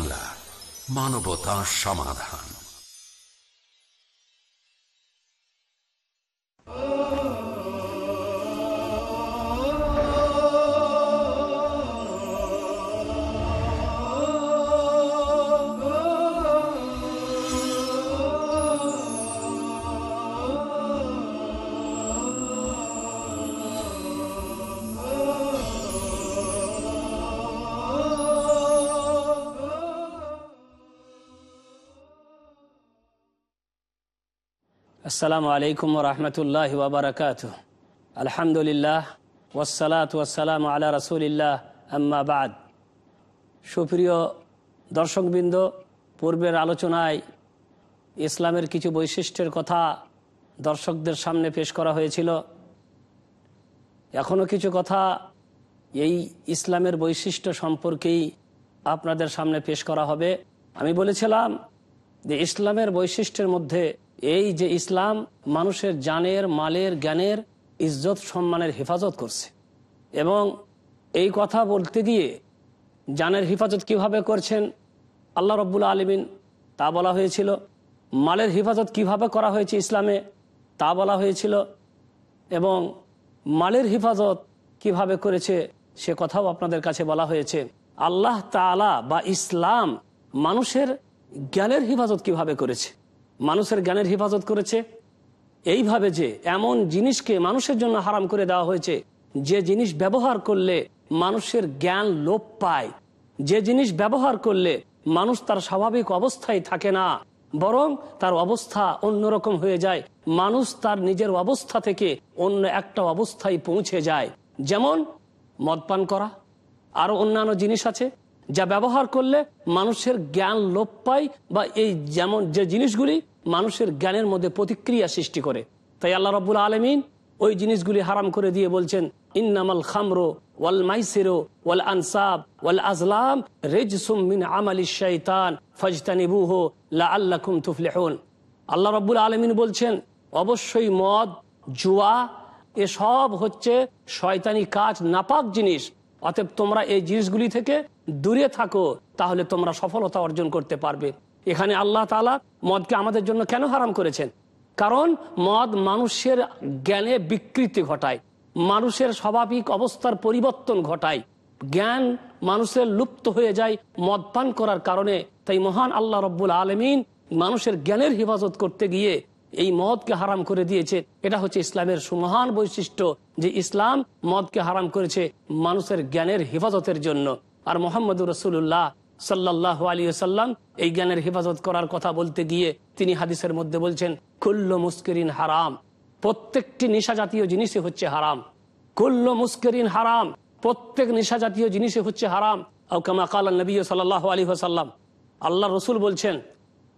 বাংলা মানবতা সমাধান। আসসালামু আলাইকুম রহমতুল্লাহ ওবরাকাত আলহামদুলিল্লাহ ওসালাত ওয়াসালাম আলা রসুলিল্লাহ, আম্মা বাদ। সুপ্রিয় দর্শকবৃন্দ, পূর্বের আলোচনায় ইসলামের কিছু বৈশিষ্ট্যের কথা দর্শকদের সামনে পেশ করা হয়েছিল। এখনও কিছু কথা এই ইসলামের বৈশিষ্ট্য সম্পর্কেই আপনাদের সামনে পেশ করা হবে। আমি বলেছিলাম যে ইসলামের বৈশিষ্ট্যের মধ্যে এই যে ইসলাম মানুষের জানের, মালের, জ্ঞানের ইজ্জত, সম্মানের হেফাজত করছে। এবং এই কথা বলতে গিয়ে জানের হেফাজত কীভাবে করছেন আল্লাহ রব্বুল আলমিন, তা বলা হয়েছিল। মালের হেফাজত কীভাবে করা হয়েছে ইসলামে, তা বলা হয়েছিল। এবং মালের হেফাজত কীভাবে করেছে, সে কথাও আপনাদের কাছে বলা হয়েছে। আল্লাহ তালা বা ইসলাম মানুষের জ্ঞানের হেফাজত কীভাবে করেছে? মানুষের জ্ঞানের হেফাজত করেছে। এইভাবে যে এমন জিনিসকে মানুষের জন্য হারাম করে দেওয়া হয়েছে, যে জিনিস ব্যবহার করলে মানুষের জ্ঞান লোপ পায়, যে জিনিস ব্যবহার করলে মানুষ তার স্বাভাবিক অবস্থায় থাকে না, বরং তার অবস্থা অন্যরকম হয়ে যায়। মানুষ তার নিজের অবস্থা থেকে অন্য একটা অবস্থায় পৌঁছে যায়। যেমন মদ পান করা আরও অন্যান্য জিনিস আছে, যা ব্যবহার করলে মানুষের জ্ঞান লোপ পায়, বা এই যেমন যে জিনিসগুলি মানুষের জ্ঞানের মধ্যে প্রতিক্রিয়া সৃষ্টি করে। তাই আল্লাহ রবুল আলমিন ওই জিনিসগুলি হারাম করে দিয়ে বলছেন, ইন্নামাল খামরো ওয়াল মাইসেরো ওয়াল আনসাব ওয়াল আজলাম রেজ সুমিন আমালি শৈতান ফজতানিবুহ লা আল্লাকুম তুফলেহন। আল্লাহ রব্বুল আলমিন বলছেন, অবশ্যই মদ, জুয়া এসব হচ্ছে শয়তানি কাজ, নাপাক জিনিস। অতএব তোমরা এই জিনিসগুলি থেকে দূরে থাকো, তাহলে তোমরা সফলতা অর্জন করতে পারবে। এখানে আল্লাহ তালা মদকে আমাদের জন্য কেন হারাম করেছেন? কারণ মদ মানুষের জ্ঞানে বিকৃতি ঘটায়, মানুষের স্বাভাবিক অবস্থার পরিবর্তন ঘটায়, জ্ঞান মানুষের লুপ্ত হয়ে যায় মদ পান করার কারণে। তাই মহান আল্লাহ রব্বুল আলমিন মানুষের জ্ঞানের হেফাজত করতে গিয়ে এই মদকে হারাম করে দিয়েছে। এটা হচ্ছে ইসলামের সুমহান বৈশিষ্ট্য যে ইসলাম মদকে হারাম করেছে মানুষের জ্ঞানের হেফাজতের জন্য। আর মোহাম্মদ রসুল্লাহ সাল্লাহ আলী সাল্লাম এই জ্ঞানের হেফাজত করার কথা বলতে গিয়ে তিনি হাদিসের মধ্যে বলছেন, কুল্ল মুস্করিন হারাম। প্রত্যেকটি নেশা জাতীয় জিনিসই হচ্ছে হারাম। কুল্ল মুস্করিন হারাম। প্রত্যেক নেশা জাতীয় জিনিসই হচ্ছে হারাম। কামা কাল নবী সাল্লাহ আলী সাল্লাম আল্লাহ রসুল বলছেন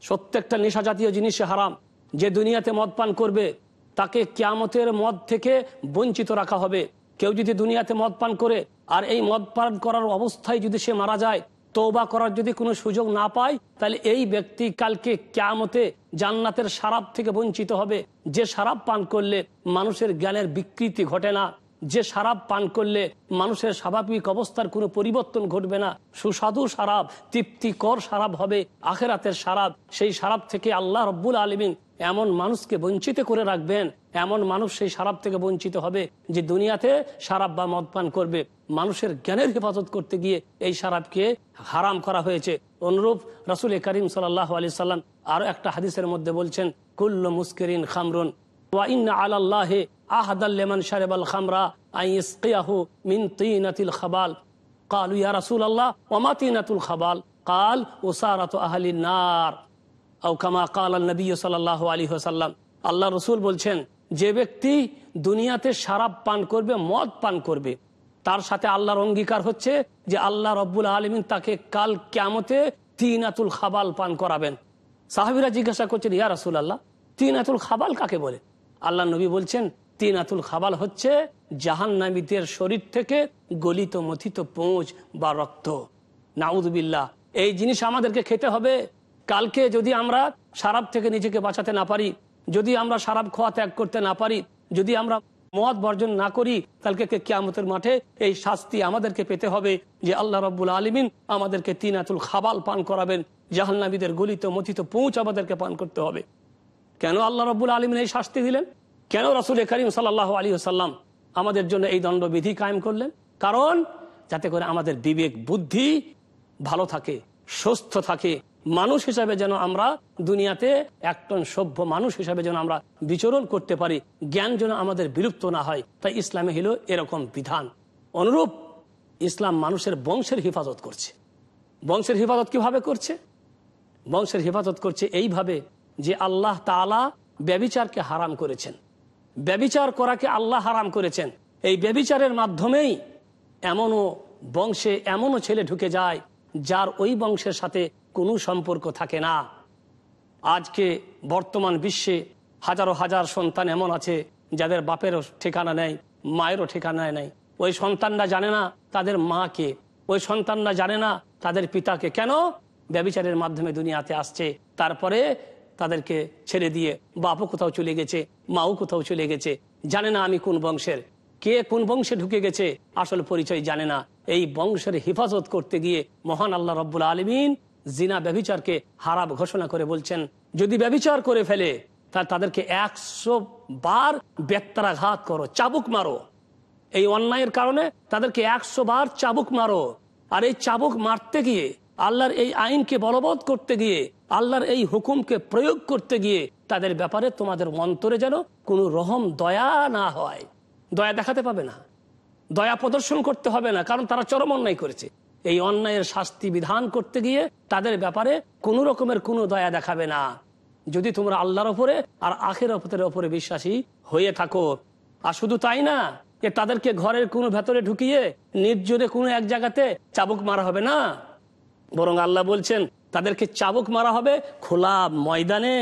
প্রত্যেকটা নেশা জাতীয় জিনিসে হারাম। যে দুনিয়াতে মদ পান করবে, তাকে ক্যামতের মদ থেকে বঞ্চিত রাখা হবে। কেউ যদি দুনিয়াতে মদ পান করে, আর এই মদ পান করার অবস্থায় যদি সে মারা যায় তৌবা করার যদি কোনো সুযোগ না পায়, তাহলে এই ব্যক্তি কালকে ক্যামতে জান্নাতের সারাপ থেকে বঞ্চিত হবে। যে সারাপ পান করলে মানুষের জ্ঞানের বিকৃতি ঘটে না। যে সারাপ পান করলে মানুষের স্বাভাবিক অবস্থার কোনো পরিবর্তন ঘটবে না। সুস্বাদু সারাপ তৃপ্তিকর সারাপ হবে আখেরাতের সারাপ। সেই সারাপ থেকে আল্লাহ রব্বুল আলমিন এমন মানুষকে বঞ্চিত করে রাখবেন এমন মানুষ সেই সারাপ থেকে বঞ্চিত হবে যে দুনিয়াতে সারাপ বা মদ পান করবে। মানুষের জ্ঞানের হেফাজত করতে গিয়ে এই সারাপকে হারাম করা হয়েছে। অনুরূপ রাসুল করিম সাল্লাহ আলি সাল্লাম আরও একটা হাদিসের মধ্যে বলছেন, কুল্ল মুস্করিন খামরুন খামরা আল্লাহ খাবাল। কাল নার। সাল্লাহ আলী হাসাল্লাম আল্লাহ রসুল বলছেন যে ব্যক্তি দুনিয়াতে সারাপ পান করবে, মদ পান করবে, তার সাথে আল্লাহর অঙ্গীকার হচ্ছে যে আল্লাহ রব্বুল আলমিন তাকে কাল ক্যামতে তিন আতুল খাবাল পান করাবেন। সাহাবিরা জিজ্ঞাসা করছেন, ইয়া রাসুল আল্লাহ তিন আতুল খাবাল কাকে বলে? আল্লাহ নবী বলছেন তিন আতুল খাবাল হচ্ছে জাহান্নামীদের শরীর থেকে গলিত মথিত পোঁচ বা রক্ত। নাউদুবিল্লাহ এই জিনিস আমাদেরকে খেতে হবে। কালকে যদি আমরা সারাপ থেকে নিজেকে বাঁচাতে না পারি যদি আমরা সারাপ খোয়া ত্যাগ করতে না পারি, যদি আমরা মদ বর্জন না করি, কালকে কিয়ামতের মাঠে এই শাস্তি আমাদেরকে পেতে হবে যে আল্লাহ রব্বুল আলমিন আমাদেরকে তিনাতুল খাবাল পান করাবেন জাহান্নাবীদের গলিত মথিত পৌঁছ আমাদেরকে পান করতে হবে। কেন আল্লাহ রব্বুল আলমিন এই শাস্তি দিলেন? কেন রসুল করিম সাল্লাহ আলী সাল্লাম আমাদের জন্য এই দণ্ডবিধি কায়েম করলেন? কারণ যাতে করে আমাদের বিবেক, বুদ্ধি ভালো থাকে, সুস্থ থাকে মানুষ হিসাবে যেন আমরা দুনিয়াতে একটন সভ্য মানুষ হিসাবে যেন আমরা বিচরণ করতে পারি, জ্ঞান যেন আমাদের বিলুপ্ত না হয়, তাই ইসলামে হলো এরকম বিধান। অনুরূপ ইসলাম মানুষের বংশের হেফাজত করছে। বংশের হেফাজত কীভাবে করছে? বংশের হেফাজত করছে এইভাবে যে আল্লাহ তালা ব্যবিচারকে হারাম করেছেন। ব্যবিচার করাকে আল্লাহ হারাম করেছেন। এই ব্যবিচারের মাধ্যমেই এমনও বংশে এমনও ছেলে ঢুকে যায়, যার ওই বংশের সাথে কোনো সম্পর্ক থাকে না। আজকে বর্তমান বিশ্বে হাজারো হাজার সন্তান এমন আছে, যাদের বাপেরও ঠিকানা নেই, মায়েরও ঠিকানা নেই। ওই সন্তানরা জানে না তাদের মাকে। ওই সন্তানরা জানে না তাদের পিতাকে। কেন? ব্যবিচারের মাধ্যমে দুনিয়াতে আসছে। তারপরে তাদেরকে ছেড়ে দিয়ে বাপও কোথাও চলে গেছে, মাও কোথাও চলে গেছে। জানে না আমি কোন বংশের। কে কোন বংশে ঢুকে গেছে, আসল পরিচয় জানে না। এই বংশের হেফাজত করতে গিয়ে মহান আল্লাহ রব্বুল আলমিন জিনা ব্যবিচারকে হারাব ঘোষণা করে বলছেন, যদি ব্যবিচার করে ফেলে, তা তাদেরকে একশো বার বেত্তারাঘাত করো, চাবুক মারো। এই অন্যায়ের কারণে তাদেরকে একশো বার চাবুক মারো। আর এই চাবুক মারতে গিয়ে, আল্লাহর এই আইনকে বলবৎ করতে গিয়ে, আল্লাহর এই হুকুমকে প্রয়োগ করতে গিয়ে, তাদের ব্যাপারে তোমাদের অন্তরে যেন কোনো রহম, দয়া না হয়। দয়া দেখাতে পাবে না। দয়া প্রদর্শন করতে হবে না, কারণ তারা চরম অন্যায় করেছে। এই অন্যায়ের শাস্তি বিধান করতে গিয়ে তাদের ব্যাপারে কোন রকমের কোনো দয়া দেখাবে না। যদি তোমরা আল্লাহর ওপরে আর আখের ওপরের ওপরে বিশ্বাসী হয়ে থাকো। আর শুধু তাই না, যে তাদেরকে ঘরের কোনো ভেতরে ঢুকিয়ে নির্জনে কোনো এক জায়গাতে চাবুক মারা হবে না। বরং আল্লাহ বলছেন, তাদেরকে চাবুক মারা হবে খোলা ময়দানে,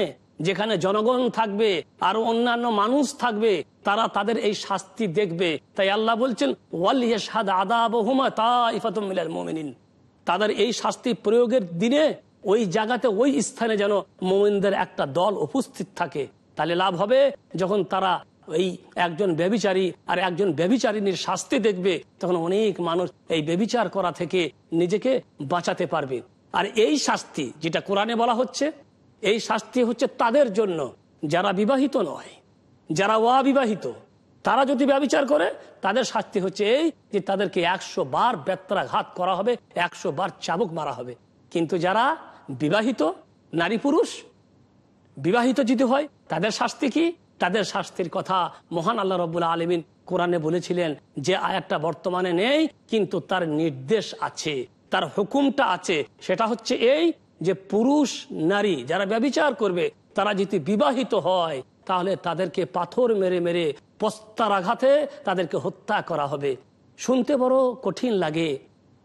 যেখানে জনগণ থাকবে আর অন্যান্য মানুষ থাকবে। তারা তাদের এই শাস্তি দেখবে। তাই আল্লাহ বলছেন তাদের এই শাস্তি প্রয়োগের দিনে ওই জায়গাতে ওই স্থানে যেন মোমিনদের একটা দল উপস্থিত থাকে। তাহলে লাভ হবে যখন তারা এই একজন ব্যবিচারী আর একজন ব্যবিচারিনীর শাস্তি দেখবে, তখন অনেক মানুষ এই ব্যবিচার করা থেকে নিজেকে বাঁচাতে পারবে। আর এই শাস্তি যেটা কোরআনে বলা হচ্ছে, এই শাস্তি হচ্ছে তাদের জন্য, যারা বিবাহিত নয়। যারা অবিবাহিত, তারা যদি ব্যবচার করে, তাদের শাস্তি হচ্ছে এই যে তাদেরকে একশো বার বেত্রাঘাত করা হবে, একশো বার চাবুক মারা হবে। কিন্তু যারা বিবাহিত, নারী পুরুষ, বিবাহিত যদি হয়, তাদের শাস্তি কি? তাদের শাস্তির কথা মহান আল্লাহ রবুল্লা আলমিন কোরআনে বলেছিলেন যে আয়াতটা বর্তমানে নেই, কিন্তু তার নির্দেশ আছে, তার হুকুমটা আছে। সেটা হচ্ছে এই যে পুরুষ, নারী যারা ব্যবচার করবে, তারা যদি বিবাহিত হয় তাহলে তাদেরকে পাথর মেরে মেরে পস্তার আঘাতে তাদেরকে হত্যা করা হবে। শুনতে বড় কঠিন লাগে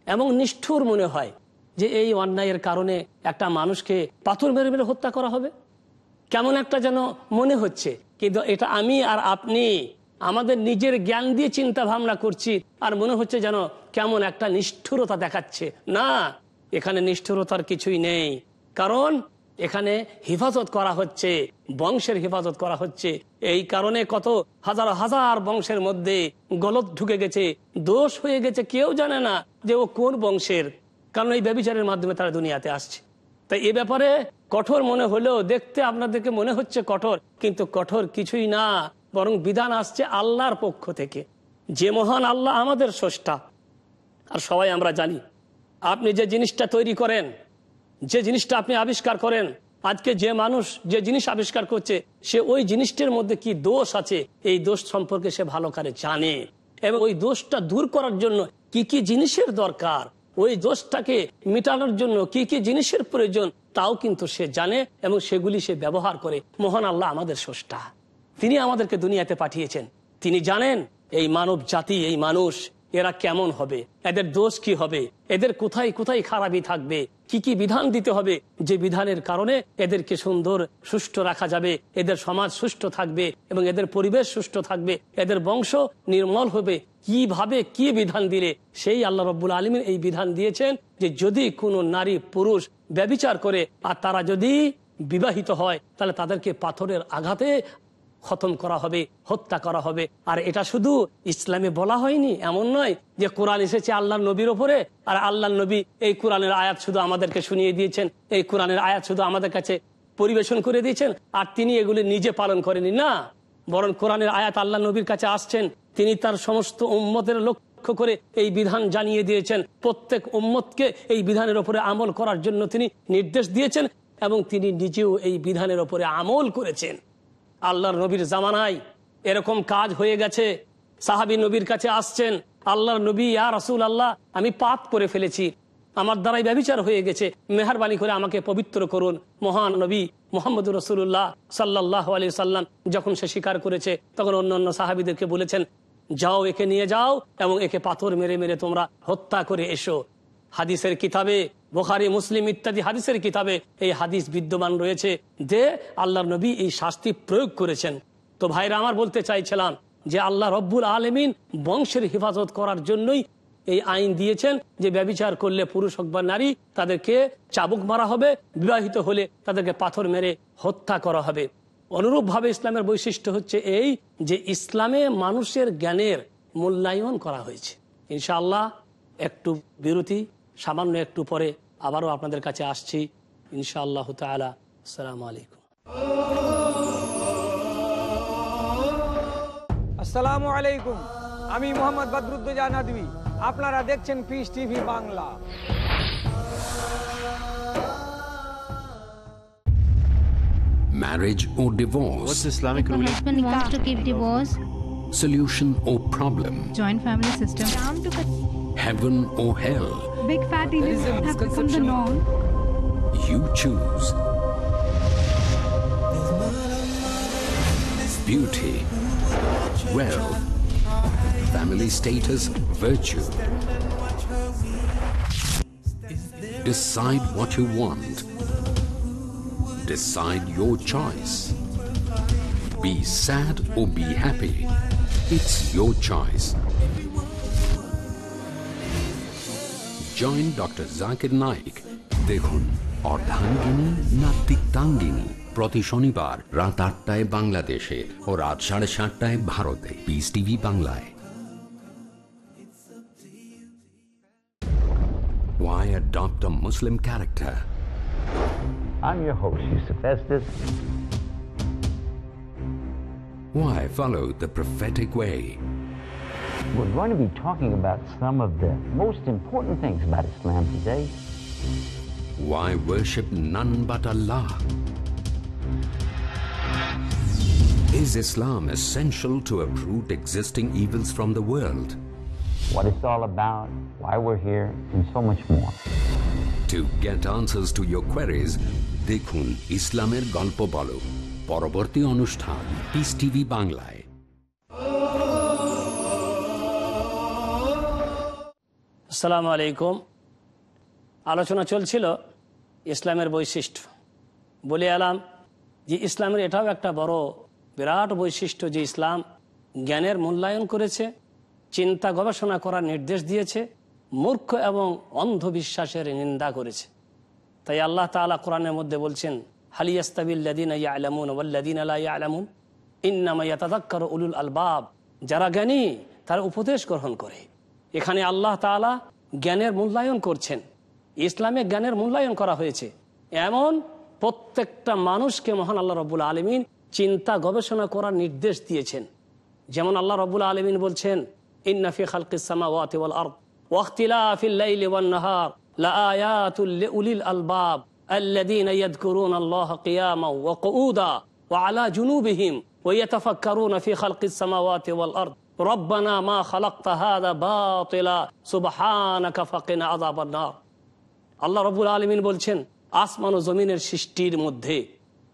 এবং নিষ্ঠুর মনে হয় যে এই অন্যায়ের কারণে একটা মানুষকে পাথর মেরে মেরে হত্যা করা হবে। কেমন একটা যেন মনে হচ্ছে, কিন্তু এটা আমি আর আপনি আমাদের নিজের জ্ঞান দিয়ে চিন্তা ভাবনা করছি, আর মনে হচ্ছে যেন কেমন একটা নিষ্ঠুরতা দেখাচ্ছে। না, এখানে নিষ্ঠুরতার কিছুই নেই, কারণ এখানে হেফাজত করা হচ্ছে, বংশের হেফাজত করা হচ্ছে। এই কারণে কত হাজার হাজার বংশের মধ্যে গলত ঢুকে গেছে, দোষ হয়ে গেছে, কেউ জানে না যে ও কোন বংশের। কারণ এই ব্যবচারের মাধ্যমে তারা দুনিয়াতে আসছে। তাই এ ব্যাপারে কঠোর মনে হলেও দেখতে আপনাদেরকে মনে হচ্ছে কঠোর, কিন্তু কঠোর কিছুই না, বরং বিধান আসছে আল্লাহর পক্ষ থেকে। যে মহান আল্লাহ আমাদের স্রষ্টা, আর সবাই আমরা জানি, আপনি যে জিনিসটা তৈরি করেন যে জিনিসটা আপনি আবিষ্কার করেন, আজকে যে মানুষ যে জিনিস আবিষ্কার করছে, সে ওই জিনিসটির মধ্যে কি দোষ আছে? এই দোষ সম্পর্কে সে ভালো করে জানে। এবং ওই দোষটা দূর করার জন্য কি কি জিনিসের দরকার? ওই দোষটাকে মিটানোর জন্য কি কি জিনিসের প্রয়োজন? তাও কিন্তু সে জানে এবং সেগুলি সে ব্যবহার করে। মহান আল্লাহ আমাদের স্রষ্টা। তিনি আমাদেরকে দুনিয়াতে পাঠিয়েছেন। তিনি জানেন, এই মানব জাতি, এই মানুষ এরা কেমন হবে? এদের দোষ কি হবে? এদের কোথায় কোথায় খারাপই থাকবে? কি কি বিধান দিতে হবে? যে বিধানের কারণে এদেরকে সুন্দর, সুষ্ঠু রাখা যাবে, এদের সমাজ সুষ্ঠু থাকবে এবং এদের পরিবেশ সুষ্ঠু থাকবে, এদের বংশ নির্মল হবে। কীভাবে কি বিধান দিলে? সেই আল্লাহ রব্বুল আলমিন এই বিধান দিয়েছেন যে যদি কোনো নারী পুরুষ ব্যবিচার করে আর তারা যদি বিবাহিত হয়, তাহলে তাদেরকে পাথরের আঘাতে খতম করা হবে, হত্যা করা হবে। আর এটা শুধু ইসলামে বলা হয়নি, এমন নয় যে কোরআন এসেছে আল্লাহ নবীর ওপরে, আর আল্লাহ নবী এই কোরআনের আয়াত শুধু আমাদেরকে শুনিয়ে দিয়েছেন, এই কোরআনের আয়াত শুধু আমাদের কাছে পরিবেশন করে দিয়েছেন, আর তিনি এগুলি নিজে পালন করেনি না। বরং কোরআনের আয়াত আল্লাহ নবীর কাছে আসছেন, তিনি তার সমস্ত উম্মতের লক্ষ্য করে এই বিধান জানিয়ে দিয়েছেন, প্রত্যেক উম্মতকে এই বিধানের ওপরে আমল করার জন্য তিনি নির্দেশ দিয়েছেন, এবং তিনি নিজেও এই বিধানের ওপরে আমল করেছেন। আল্লাহর নবীর জামানায় এরকম কাজ হয়ে গেছে। সাহাবি নবীর কাছে আসছেন, আল্লাহর নবী, ইয়া রাসূল আল্লাহ আমি পাপ করে ফেলেছি। আমার দ্বারাই ব্যবিচার হয়ে গেছে। মেহরবানি করে আমাকে পবিত্র করুন। মহান নবী মোহাম্মদ রসুল্লাহ সাল্লাহ আলি সাল্লাম যখন সে স্বীকার করেছে, তখন অন্য অন্য সাহাবিদেরকে বলেছেন, যাও, একে নিয়ে যাও এবং একে পাথর মেরে মেরে তোমরা হত্যা করে এসো। হাদিসের কিতাবে বোখারি, মুসলিম ইত্যাদি হাদিসের কিতাবে এই হাদিস বিদ্যমান রয়েছে যে আল্লাহ নবী এই শাস্তি প্রয়োগ করেছেন। তো ভাইরা, আমার বলতে চাইছিলাম যে আল্লাহ রব্বুল আলমিন বংশের হেফাজত করার জন্যই এই আইন দিয়েছেন যে ব্যবিচার করলে পুরুষ হোক বা নারী, তাদেরকে চাবুক মারা হবে, বিবাহিত হলে তাদেরকে পাথর মেরে হত্যা করা হবে। অনুরূপভাবে ইসলামের বৈশিষ্ট্য হচ্ছে এই যে ইসলামে মানুষের জ্ঞানের মূল্যায়ন করা হয়েছে। ইনশাআল্লাহ, একটু বিরতি, সামান্য একটু পরে আবারও আপনাদের কাছে আসছি ইনশাআল্লাহ তালা আসসালামু আলাইকুম আসসালামু আলাইকুম আমি মোহাম্মদ বদরুদ্দোজা নদী আপনারা দেখছেন Peace TV Bangla Marriage or divorce, What's Islamic The ruling? husband wants to give divorce, solution or problem, joint family system. heaven or hell, Big fat elites have become the norm. you choose. Beauty, wealth, family status, virtue. Decide what you want. Decide your choice. Be sad or be happy. It's your choice. Join doctor Zakir Naik দেখুন অর্ধাঙ্গিনী না তিক্তাঙ্গিনী প্রতি শনিবার রাত আটটায় বাংলাদেশে ও রাত সাড়ে সাতটায় ভারতে পিস টিভি বাংলায় Why adopt a Muslim character? I'm your host, Yusuf Estes. Why follow the prophetic way? We're going to be talking about some of the most important things about Islam today. Why worship none but Allah? Is Islam essential to uproot existing evils from the world? What it's all about, why we're here, and so much more. To get answers to your queries, দেখুন ইসলামের গল্প বলো পরবর্তী অনুষ্ঠান piece TV বাংলায় আসসালামু আলাইকুম। আলোচনা চলছিল ইসলামের বৈশিষ্ট্য। বলে এলাম যে ইসলামের এটাও একটা বড় বিরাট বৈশিষ্ট্য যে ইসলাম জ্ঞানের মূল্যায়ন করেছে, চিন্তা গবেষণা করার নির্দেশ দিয়েছে, মূর্খ এবং অন্ধবিশ্বাসের নিন্দা করেছে। তাই আল্লাহ তাআলা কোরআনের মধ্যে বলছেন হালিয়াস্তাবিল্লাদিন আলামুন আলামুন ইন্নামা ইয়াতাদাক্কার উলুল আলবাব। যারা জ্ঞানী, তারা উপদেশ গ্রহণ করে। এখানে আল্লাহ তাআলা জ্ঞানের মূল্যায়ন করছেন ইসলামে জ্ঞানের মূল্যায়ন করা হয়েছে এমন প্রত্যেকটা মানুষকে মহান আল্লাহ রব্বুল আলমিন চিন্তা গবেষণা করার নির্দেশ দিয়েছেন যেমন আল্লাহ রব্বুল আলমিন বলছেন ইন্নাফি খালকিস সামাওয়াতি ওয়াল আরদ ওয়াখতিলাফিল লাইলি ওয়ান নাহার লাআয়াতুল লিউলিল আলবাব الذين يذكرون الله قياما وقعودا وعلى جنوبهم ويتفكرون في خلق السماوات والأرض আল্লাহ বলছেন, আসমান ও জমিনের সৃষ্টির মধ্যে,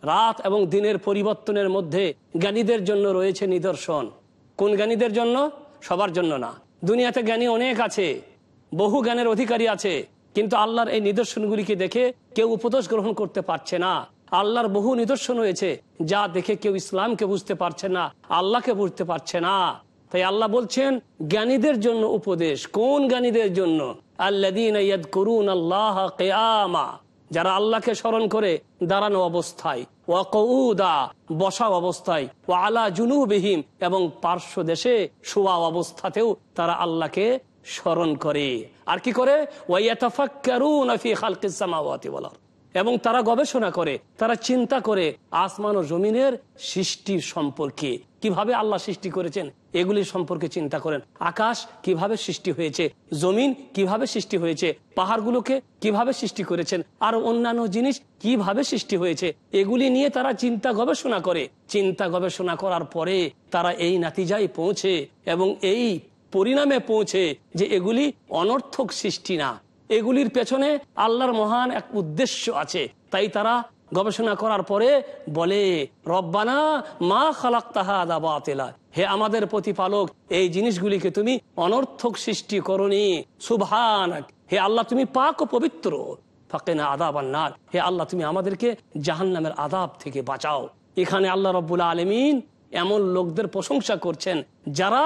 রাত এবং দিনের পরিবর্তনের মধ্যে জ্ঞানীদের জন্য রয়েছে নিদর্শন। কোন জ্ঞানীদের জন্য? সবার জন্য না। দুনিয়াতে জ্ঞানী অনেক আছে, বহু জ্ঞানের অধিকারী আছে, কিন্তু আল্লাহর এই নিদর্শনগুলিকে দেখে কেউ উপদেশ গ্রহণ করতে পারছে না। আল্লাহর বহু নিদর্শন হয়েছে যা দেখে কেউ ইসলামকে বুঝতে পারছে না, আল্লাহকে বুঝতে পারছে না। তাই আল্লাহ বলছেন, জ্ঞানীদের জন্য উপদেশ। কোন জ্ঞানীদের জন্য? আল্লাহ যারা আল্লাহকে স্মরণ করে দাঁড়ানো অবস্থায়। ও কৌদা বসা অবস্থায়। ও আলা জুনুবিহীন এবং পার্শ্ব দেশে শোয়া অবস্থাতেও তারা আল্লাহকে স্মরণ করে। আর কি করে। এবং তারা গবেষণা করে, তারা চিন্তা করে, আসমান ও জমিনের সৃষ্টির সম্পর্কে। কীভাবে আল্লাহ সৃষ্টি করেছেন? এগুলি সম্পর্কে চিন্তা করেন। আকাশ কীভাবে সৃষ্টি হয়েছে, জমিন কীভাবে সৃষ্টি হয়েছে, পাহাড়গুলোকে কীভাবে সৃষ্টি করেছেন আর অন্যান্য জিনিস কীভাবে সৃষ্টি হয়েছে, এগুলি নিয়ে তারা চিন্তা গবেষণা করে। চিন্তা গবেষণা করার পরে তারা এই নাতিজায় পৌঁছে এবং এই পরিণামে পৌঁছে যে এগুলি অনর্থক সৃষ্টি না। এগুলির পেছনে আল্লাহর মহান এক উদ্দেশ্য আছে। তাই তারা গবেষণা করার পরে বলে, রব্বানা মা খালাক তাহা বাতেলা। হে আমাদের প্রতিপালক, এই জিনিসগুলিকে তুমি অনর্থক সৃষ্টি করনি। সুভান হে আল্লাহ, তুমি পাক ও পবিত্র। ফাঁকে না আদাব আন্নার হে আল্লাহ, তুমি আমাদেরকে জাহান্নামের আদাব থেকে বাঁচাও। এখানে আল্লাহ রব্বুল আলমিন এমন লোকদের প্রশংসা করছেন যারা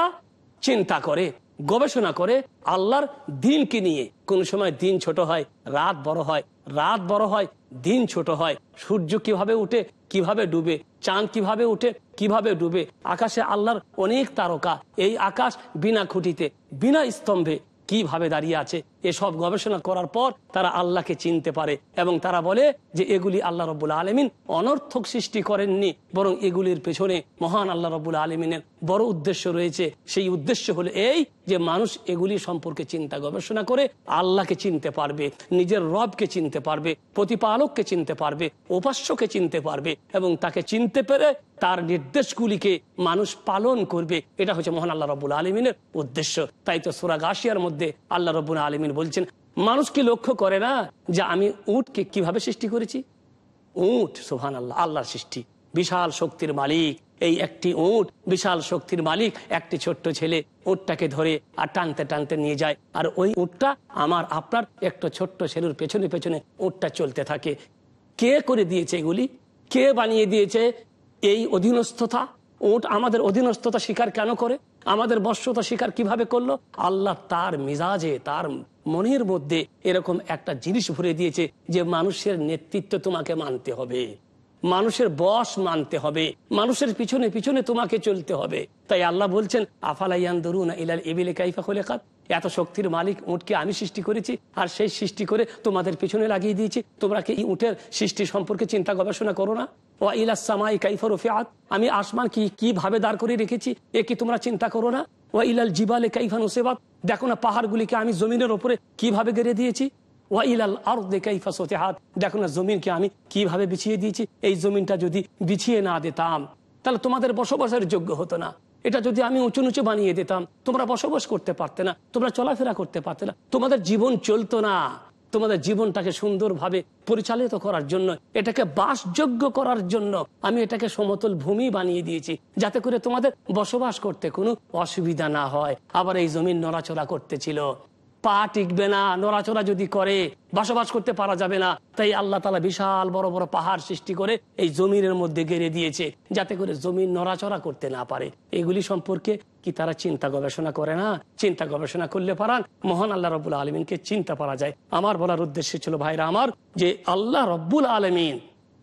চিন্তা করে। গবেষণা করে আল্লাহর দিনকে নিয়ে। কোন সময় দিন ছোট হয়, রাত বড় হয়, রাত বড় হয়, দিন ছোট হয়। সূর্য কীভাবে উঠে, কীভাবে ডুবে, চাঁদ কীভাবে উঠে, কীভাবে ডুবে। আকাশে আল্লাহর অনেক তারকা। এই আকাশ বিনা খুঁটিতে, বিনা স্তম্ভে কীভাবে দাঁড়িয়ে আছে এসব গবেষণা করার পর তারা আল্লাহকে চিনতে পারে এবং তারা বলে যে এগুলি আল্লাহ রবুল আলমিন অনর্থক সৃষ্টি করেননি, বরং এগুলির পেছনে মহান আল্লাহ রবুল আলমিনের বড় উদ্দেশ্য রয়েছে। সেই উদ্দেশ্য হলো এই যে মানুষ এগুলি সম্পর্কে চিন্তা গবেষণা করে আল্লাহকে চিনতে পারবে, নিজের রবকে চিনতে পারবে, প্রতিপালককে চিনতে পারবে, উপাস্যকে চিনতে পারবে এবং তাকে চিনতে পেরে তার নির্দেশগুলিকে মানুষ পালন করবে। এটা হচ্ছে মহান আল্লাহ রবুল আলমিনের উদ্দেশ্য। তাই তো সুরাগ আসিয়ার মধ্যে আল্লাহ রবুল আলমিন বলছেন, মানুষ কি লক্ষ্য করে না যে আমি উটকে কীভাবে সৃষ্টি করেছি? উট সোহান আল্লাহ আল্লাহর সৃষ্টি। বিশাল শক্তির মালিক, এই একটি উট, বিশাল শক্তির মালিক, একটি ছোট্ট ছেলে উটটাকে ধরে আর টানতে টানতে নিয়ে যায়। আর ওই উটটা আমার, আপনার একটা ছোট্ট ছেলের পেছনে পেছনে উটটা চলতে থাকে। কে করে দিয়েছে এগুলি? কে বানিয়ে দিয়েছে এই অধীনস্থতা? ওট আমাদের অধীনস্থতা স্বীকার কেন করে? আমাদের বর্ষতা স্বীকার কীভাবে করল? আল্লাহ তার মিজাজে, তার মনের মধ্যে এরকম একটা জিনিস ভরে দিয়েছে যে মানুষের নেতৃত্ব তোমাকে মানতে হবে। মানুষের বস মানতে হবে। মানুষের পিছনে পিছনে তোমাকে চলতে হবে। তাই আল্লাহ বলছেন আফালাইয়ান দরুন ইলাল এবিলে কাইফা খোলে এত শক্তির মালিক উঠকে আমি সৃষ্টি করেছি আর সেই সৃষ্টি করে তোমাদের পিছনে লাগিয়ে দিয়েছি। তোমরা কি উঠের সৃষ্টি সম্পর্কে চিন্তা গবেষণা করো না? কাইফা আমি আসমান কি কীভাবে দাঁড় করে রেখেছি? এ কি তোমরা চিন্তা করো না? ও ইলাল জিবালে কাইফা নোসেবাত? দেখো না পাহাড়গুলিকে আমি জমিনের ওপরে কীভাবে গেড়ে দিয়েছি? ওয়াইলাল আর দেখাইফা সোতে হাত দেখো না জমিনকে আমি কীভাবে বিছিয়ে দিয়েছি? এই জমিনটা যদি বিছিয়ে না দিতাম, তাহলে তোমাদের বসবাসের যোগ্য হতো না। এটা যদি আমি উঁচু নিচু বানিয়ে দিতাম, তোমরা বসবাস করতে পারতে না, তোমরা চলাফেরা করতে পারতে না, তোমাদের জীবন চলতো না। তোমাদের জীবনটাকে সুন্দরভাবে পরিচালিত করার জন্য, এটাকে বাসযোগ্য করার জন্য আমি এটাকে সমতল ভূমি বানিয়ে দিয়েছি, যাতে করে তোমাদের বসবাস করতে কোনো অসুবিধা না হয়। আবার এই জমিন নড়াচড়া করতেছিল পা টিকবে না, নড়াচড়া যদি করে, বসবাস করতে পারা যাবে না, তাই আল্লাহ তালা বিশাল বড় বড় পাহাড় সৃষ্টি করে এই জমিনের মধ্যে গেড়ে দিয়েছে, যাতে করে জমিন নড়াচড়া করতে না পারে। এগুলি সম্পর্কে কি তারা চিন্তা গবেষণা করে না? চিন্তা গবেষণা করলে পারান মহান আল্লাহ রব্বুল আলমিনকে চিন্তা পারা যায়। আমার বলার উদ্দেশ্য ছিল ভাইরা আমার, যে আল্লাহ রব্বুল আলমিন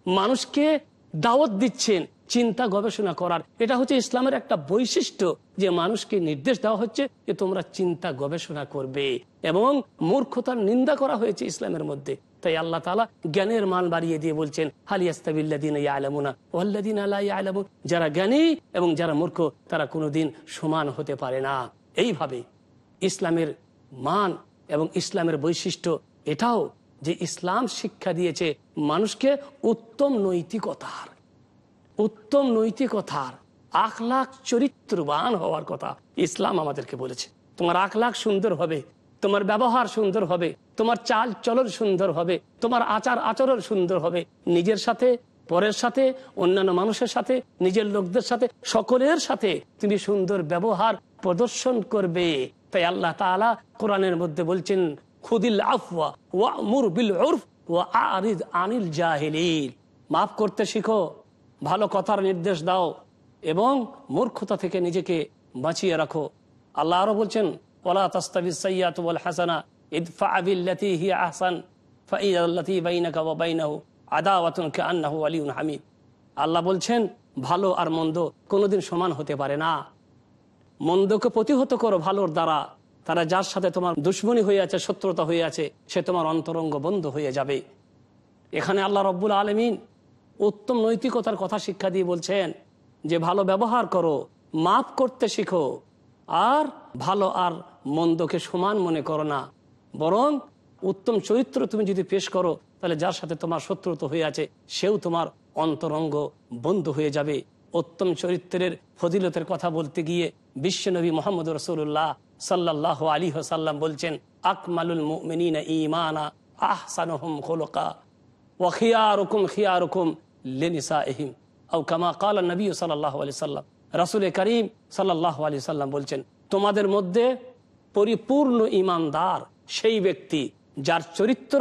মানুষকে দাওয়াত দিচ্ছেন চিন্তা গবেষণা করার। এটা হচ্ছে ইসলামের একটা বৈশিষ্ট্য যে মানুষকে নির্দেশ দেওয়া হচ্ছে যে তোমরা চিন্তা গবেষণা করবে এবং মূর্খতার নিন্দা করা হয়েছে ইসলামের মধ্যে। তাই আল্লাহ তালা জ্ঞানের মান বাড়িয়ে দিয়ে বলছেন হালিয়াস্তাবিল্লাদিন যারা জ্ঞানী এবং যারা মূর্খ, তারা কোনোদিন সমান হতে পারে না। এইভাবে ইসলামের মান এবং ইসলামের বৈশিষ্ট্য এটাও যে ইসলাম শিক্ষা দিয়েছে মানুষকে উত্তম নৈতিকতার। উত্তম নৈতিকতার আখলাখ চরিত্রবান হওয়ার কথা ইসলাম আমাদেরকে বলেছে। তোমার আখলাখ সুন্দর হবে, তোমার ব্যবহার সুন্দর হবে, তোমার চাল চলন সুন্দর হবে, তোমার আচার আচরণ সুন্দর হবে। নিজের সাথে, পরের সাথে, অন্যান্য মানুষের সাথে, নিজের লোকদের সাথে, সকলের সাথে তুমি সুন্দর ব্যবহার প্রদর্শন করবে। তাই আল্লাহ তাআলা কোরআনের মধ্যে বলছেন, খুদিল আফওয়া ওয়া মুর বিল ওয়া আরিদ আনিল জাহিলিন। মাফ করতে শিখো ভালো কথার নির্দেশ দাও এবং মূর্খতা থেকে নিজেকে বাঁচিয়ে রাখো। আল্লাহ আরও বলছেন ওলা তাস্তাবি সৈয়াত হাসানা, ইদফা আহসান আলিউন হামিদ। আল্লাহ বলছেন, ভালো আর মন্দ কোনোদিন সমান হতে পারে না। মন্দকে প্রতিহত করো ভালোর দ্বারা। তারা যার সাথে তোমার দুশ্মনী হয়ে আছে, শত্রুতা হয়ে আছে, সে তোমার অন্তরঙ্গ বন্ধ হয়ে যাবে। এখানে আল্লাহ রব্বুল আলমিন উত্তম নৈতিকতার কথা শিক্ষা দিয়ে বলছেন যে, ভালো ব্যবহার করো, মাফ করতে শিখো, আর ভালো আর মন্দকে সমান মনে করো না। বরং উত্তম চরিত্র তুমি যদি পেশ করো, তাহলে যার সাথে তোমার শত্রুতা হয়ে আছে, সেও তোমার অন্তরঙ্গ বন্ধ হয়ে যাবে। উত্তম চরিত্রের ফজিলতের কথা বলতে গিয়ে বিশ্বনবী মোহাম্মদ রসুল্লাহ সাল্লাহ আলী সাল্লাম বলছেন, আকমালুল মুমিনিনা ইমানা আহসানহুম খোলকা। ওয়াখিয়ারুকুম খিয়ারুকুম লেনিসা এহিম আও কামা কাল নবী সাল্লাহ আলি সাল্লাম রাসুল করিম সাল্লাহ আলি সাল্লাম বলছেন, তোমাদের মধ্যে পরিপূর্ণ ইমানদার সেই ব্যক্তি যার চরিত্র,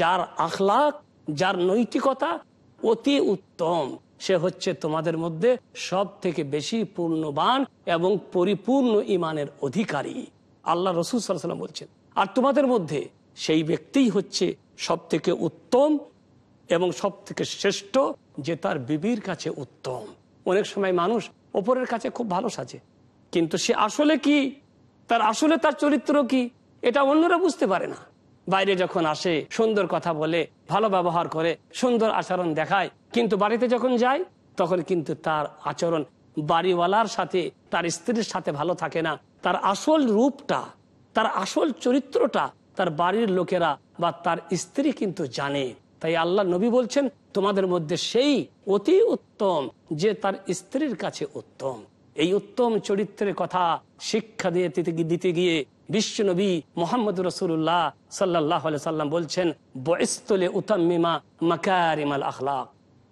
যার আখলাক, যার নৈতিকতা অতি উত্তম, সে হচ্ছে তোমাদের মধ্যে সব থেকে বেশি পূর্ণবান এবং পরিপূর্ণ ইমানের অধিকারী। আল্লাহ রসুল সাল্লাম বলছেন, আর তোমাদের মধ্যে সেই ব্যক্তিই হচ্ছে সব থেকে উত্তম এবং সব থেকে শ্রেষ্ঠ যে তার বিবির কাছে উত্তম। অনেক সময় মানুষ ওপরের কাছে খুব ভালো সাজে, কিন্তু সে আসলে কি? তার আসলে তার চরিত্র কি? এটা অন্যরা বুঝতে পারে না। বাইরে যখন আসে, সুন্দর কথা বলে, ভালো ব্যবহার করে, সুন্দর আচরণ দেখায়, কিন্তু বাড়িতে যখন যায়, তখন কিন্তু তার আচরণ বাড়িওয়ালার সাথে, তার স্ত্রীর সাথে ভালো থাকে না। তার আসল রূপটা, তার আসল চরিত্রটা তার বাড়ির লোকেরা বা তার স্ত্রী কিন্তু জানে। তাই আল্লাহ নবী বলছেন, তোমাদের মধ্যে সেই অতি উত্তম যে তার স্ত্রীর কাছে উত্তম। এই উত্তম চরিত্রের কথা শিক্ষা দিয়ে দিতে গিয়ে বিশ্ব নবী মোহাম্মদ রসুল্লাহ সাল্লাহ সাল্লাম বলছেন বয়স্তলে উতাম্মিমা মাকারিমাল আখলাক।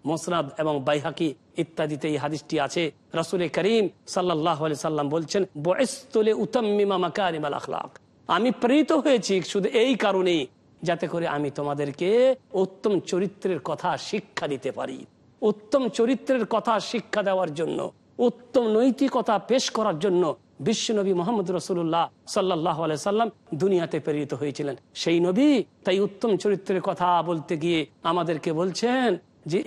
মোসনাদ এবং বাইহাকি ইত্যাদিতে এই হাদিসটি আছে। রসুল করিম সাল্লাহ সাল্লাম বলছেন বয়স্তলে উতাম্মিমা মাকারিমাল আখলাক। আমি প্রেরিত হয়েছি শুধু এই কারণেই যাতে করে আমি তোমাদেরকে উত্তম চরিত্রের কথা শিক্ষা দিতে পারি। উত্তম চরিত্রের কথা শিক্ষা দেওয়ার জন্য, উত্তম নৈতিকতা পেশ করার জন্য বিশ্বনবী মোহাম্মদ রসুল্লাহ সাল্লাহ সাল্লাম দুনিয়াতে প্রেরিত হয়েছিলেন। সেই নবী তাই উত্তম চরিত্রের কথা বলতে গিয়ে আমাদেরকে বলছেন যে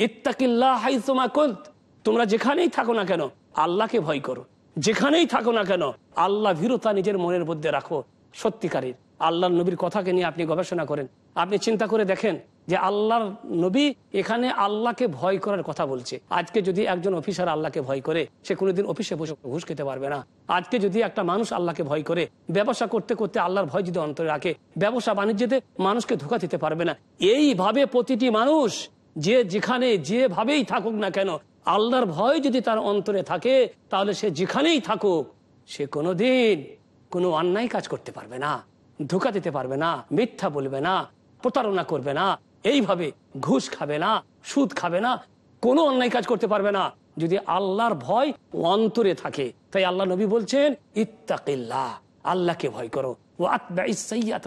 তোমরা যেখানেই থাকো না কেন, আল্লাহকে ভয় করো। যেখানেই থাকো না কেন, আল্লাহ ভীরতা নিজের মনের মধ্যে রাখো। সত্যিকারের আল্লাহর নবীর কথাকে নিয়ে আপনি গবেষণা করেন। আপনি চিন্তা করে দেখেন যে আল্লাহর নবী এখানে আল্লাহকে ভয় করার কথা বলছে। আজকে যদি একজন অফিসার আল্লাহকে ভয় করে, সে কোনোদিন অফিসে বসে ঘুষ খেতে পারবে না। আজকে যদি একটা মানুষ আল্লাহকে ভয় করে, ব্যবসা করতে করতে আল্লাহর ভয় যদি অন্তরে রাখে, ব্যবসা বাণিজ্যতে মানুষকে ধোকা দিতে পারবে না। এইভাবে প্রতিটি মানুষ, যে যেখানে যেভাবেই থাকুক না কেন, আল্লাহর ভয় যদি তার অন্তরে থাকে, তাহলে সে যেখানেই থাকুক, সে কোনোদিন কোনো অন্যায় কাজ করতে পারবে না। ধোকা দিতে পারবে না, মিথ্যা বলবে না, প্রতারণা করবে না, এইভাবে ঘুষ খাবে না, সুদ খাবে না, কোনো অন্যায় কাজ করতে পারবে না। যদি আল্লাহর ভয় অন্তরে থাকে, তাই আল্লাহ নবী বলছেন, ইত্তাকিল্লাহ, আল্লাহকে ভয় করো। ও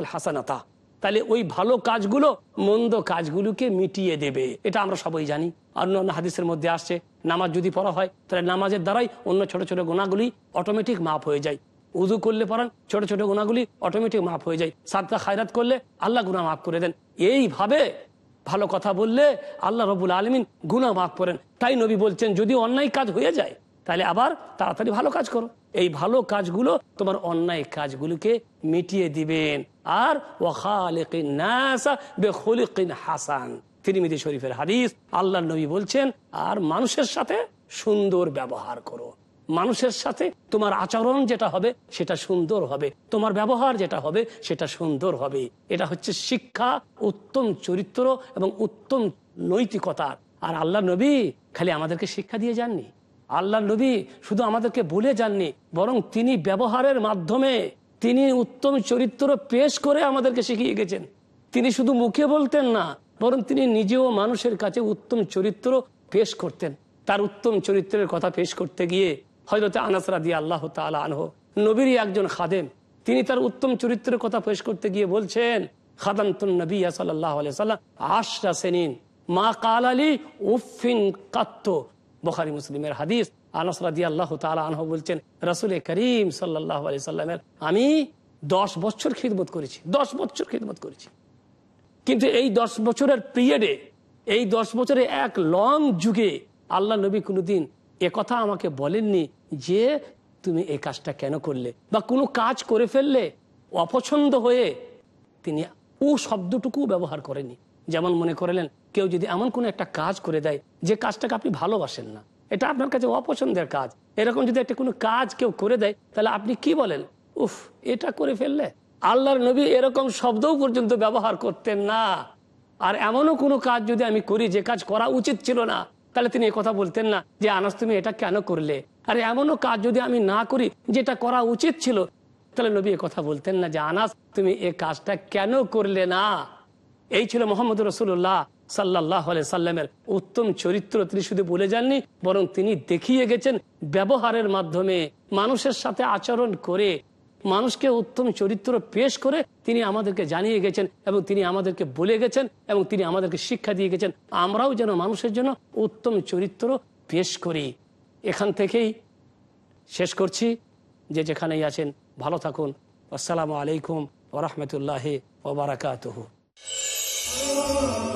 হাসানাতা। তাহলে ওই ভালো কাজগুলো মন্দ কাজগুলোকে মিটিয়ে দেবে। এটা আমরা সবাই জানি। অন্য অন্য হাদিসের মধ্যে আসছে, নামাজ যদি পড়া হয়, তাহলে নামাজের দ্বারাই অন্য ছোট ছোট গোনাগুলি অটোমেটিক মাপ হয়ে যায়। উজু করলে পড়ান ছোট ছোট গুণাগুলি অটোমেটিক মাফ হয়ে যায়। সাদকা খায়রাত করলে আল্লাহ গুণা মাফ করে দেন। এইভাবে ভালো কথা বললে আল্লাহ রবুল আলমিন গুণা মাফ করেন। তাই নবী বলছেন, যদি অন্যায় কাজ হয়ে যায়, তাহলে আবার তাড়াতাড়ি ভালো কাজ করো। এই ভালো কাজগুলো তোমার অন্যায় কাজগুলোকে মিটিয়ে দিবেন। আর হাসান। তিরিমিদি শরীফের হাদিস আল্লাহ নবী বলছেন, আর মানুষের সাথে সুন্দর ব্যবহার করো। মানুষের সাথে তোমার আচরণ যেটা হবে, সেটা সুন্দর হবে। তোমার ব্যবহার যেটা হবে, সেটা সুন্দর হবে। এটা হচ্ছে শিক্ষা, উত্তম চরিত্র এবং উত্তম নৈতিকতা। আর আল্লাহ নবী খালি আমাদেরকে শিক্ষা দিয়ে যাননি। আল্লাহ নবী শুধু আমাদেরকে বলে যাননি, বরং তিনি ব্যবহারের মাধ্যমে তিনি উত্তম চরিত্র পেশ করে আমাদেরকে শিখিয়ে গেছেন। তিনি শুধু মুখে বলতেন না, বরং তিনি নিজেও মানুষের কাছে উত্তম চরিত্র পেশ করতেন। তার উত্তম চরিত্রের কথা পেশ করতে গিয়ে হজরত আনাসরা দিয়ে আল্লাহ তালা আনহ নবীরই একজন খাদেম, তিনি তার উত্তম চরিত্রের কথা পেশ করতে গিয়ে বলছেন নবী সাল্লাহ আশরা সেনিন, মা কাল আলী বখারি, মুসলিমের হাদিস। আল্লাহ আনহ বলছেন করিম আলি সাল্লামের আমি দশ বছর খিদমত করেছি, দশ বছর খিদমত করেছি। কিন্তু এই দশ বছরের পিরিয়ডে, এই দশ বছরে এক লং যুগে আল্লাহ নবী কোনোদিন কথা আমাকে বলেননি যে তুমি এই কাজটা কেন করলে বা কোনো কাজ করে ফেললে অপছন্দ হয়ে তিনি ও শব্দটুকু ব্যবহার করেনি। যেমন মনে করলেন, কেউ যদি এমন কোনো একটা কাজ করে দেয় যে কাজটাকে আপনি ভালোবাসেন না, এটা আপনার কাছে অপছন্দের কাজ। এরকম যদি একটা কোনো কাজ কেউ করে দেয়, তাহলে আপনি কি বলেন? উফ, এটা করে ফেললে? আল্লাহর নবী এরকম শব্দও পর্যন্ত ব্যবহার করতেন না। আর এমনও কোনো কাজ যদি আমি করি, যে কাজ করা উচিত ছিল না, তাহলে তিনি কথা বলতেন না যে, আনাস, তুমি এটা কেন করলে? আর এমনও কাজ যদি আমি না করি, যেটা করা উচিত ছিল, তাহলে নবী কথা বলতেন না যে, আনাস, তুমি এ কাজটা কেন করলে না? এই ছিল মোহাম্মদ রসুল্লাহ সাল্লাহ সাল্লামের উত্তম চরিত্র। তিনি শুধু বলে যাননি, বরং তিনি দেখিয়ে গেছেন ব্যবহারের মাধ্যমে, মানুষের সাথে আচরণ করে, মানুষকে উত্তম চরিত্র পেশ করে তিনি আমাদেরকে জানিয়ে গেছেন এবং তিনি আমাদেরকে বলে গেছেন এবং তিনি আমাদেরকে শিক্ষা দিয়ে গেছেন, আমরাও যেন মানুষের জন্য উত্তম চরিত্র পেশ করি। এখান থেকেই শেষ করছি। যে যেখানেই আছেন ভালো থাকুন। আসসালামু আলাইকুম ওরহমতুল্লাহ ওবরাকাতহ সকল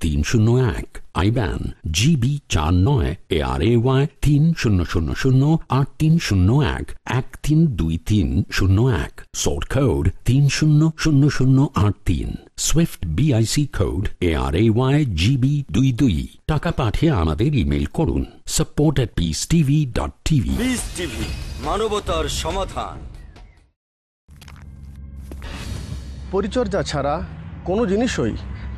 তিন শূন্য এক আইব্যান জিবি চার নয় এ আর এ ওয়াই তিন শূন্য শূন্য শূন্য আট তিন শূন্য এক এক তিন দুই তিন শূন্য এক সোর্ট কোড তিন শূন্য শূন্য শূন্য আট তিন SWIFT BIC A R A Y GB দুই দুই। টাকা পাঠিয়ে আমাদের ইমেল করুন support at Peace TV dot TV মানবতার সমাধান। পরিচর্যা ছাড়া কোনো জিনিসই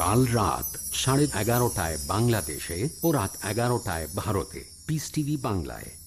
কাল রাত সাড়ে এগারোটায় বাংলাদেশে ও রাত এগারোটায় ভারতে। পিস টিভি বাংলায়।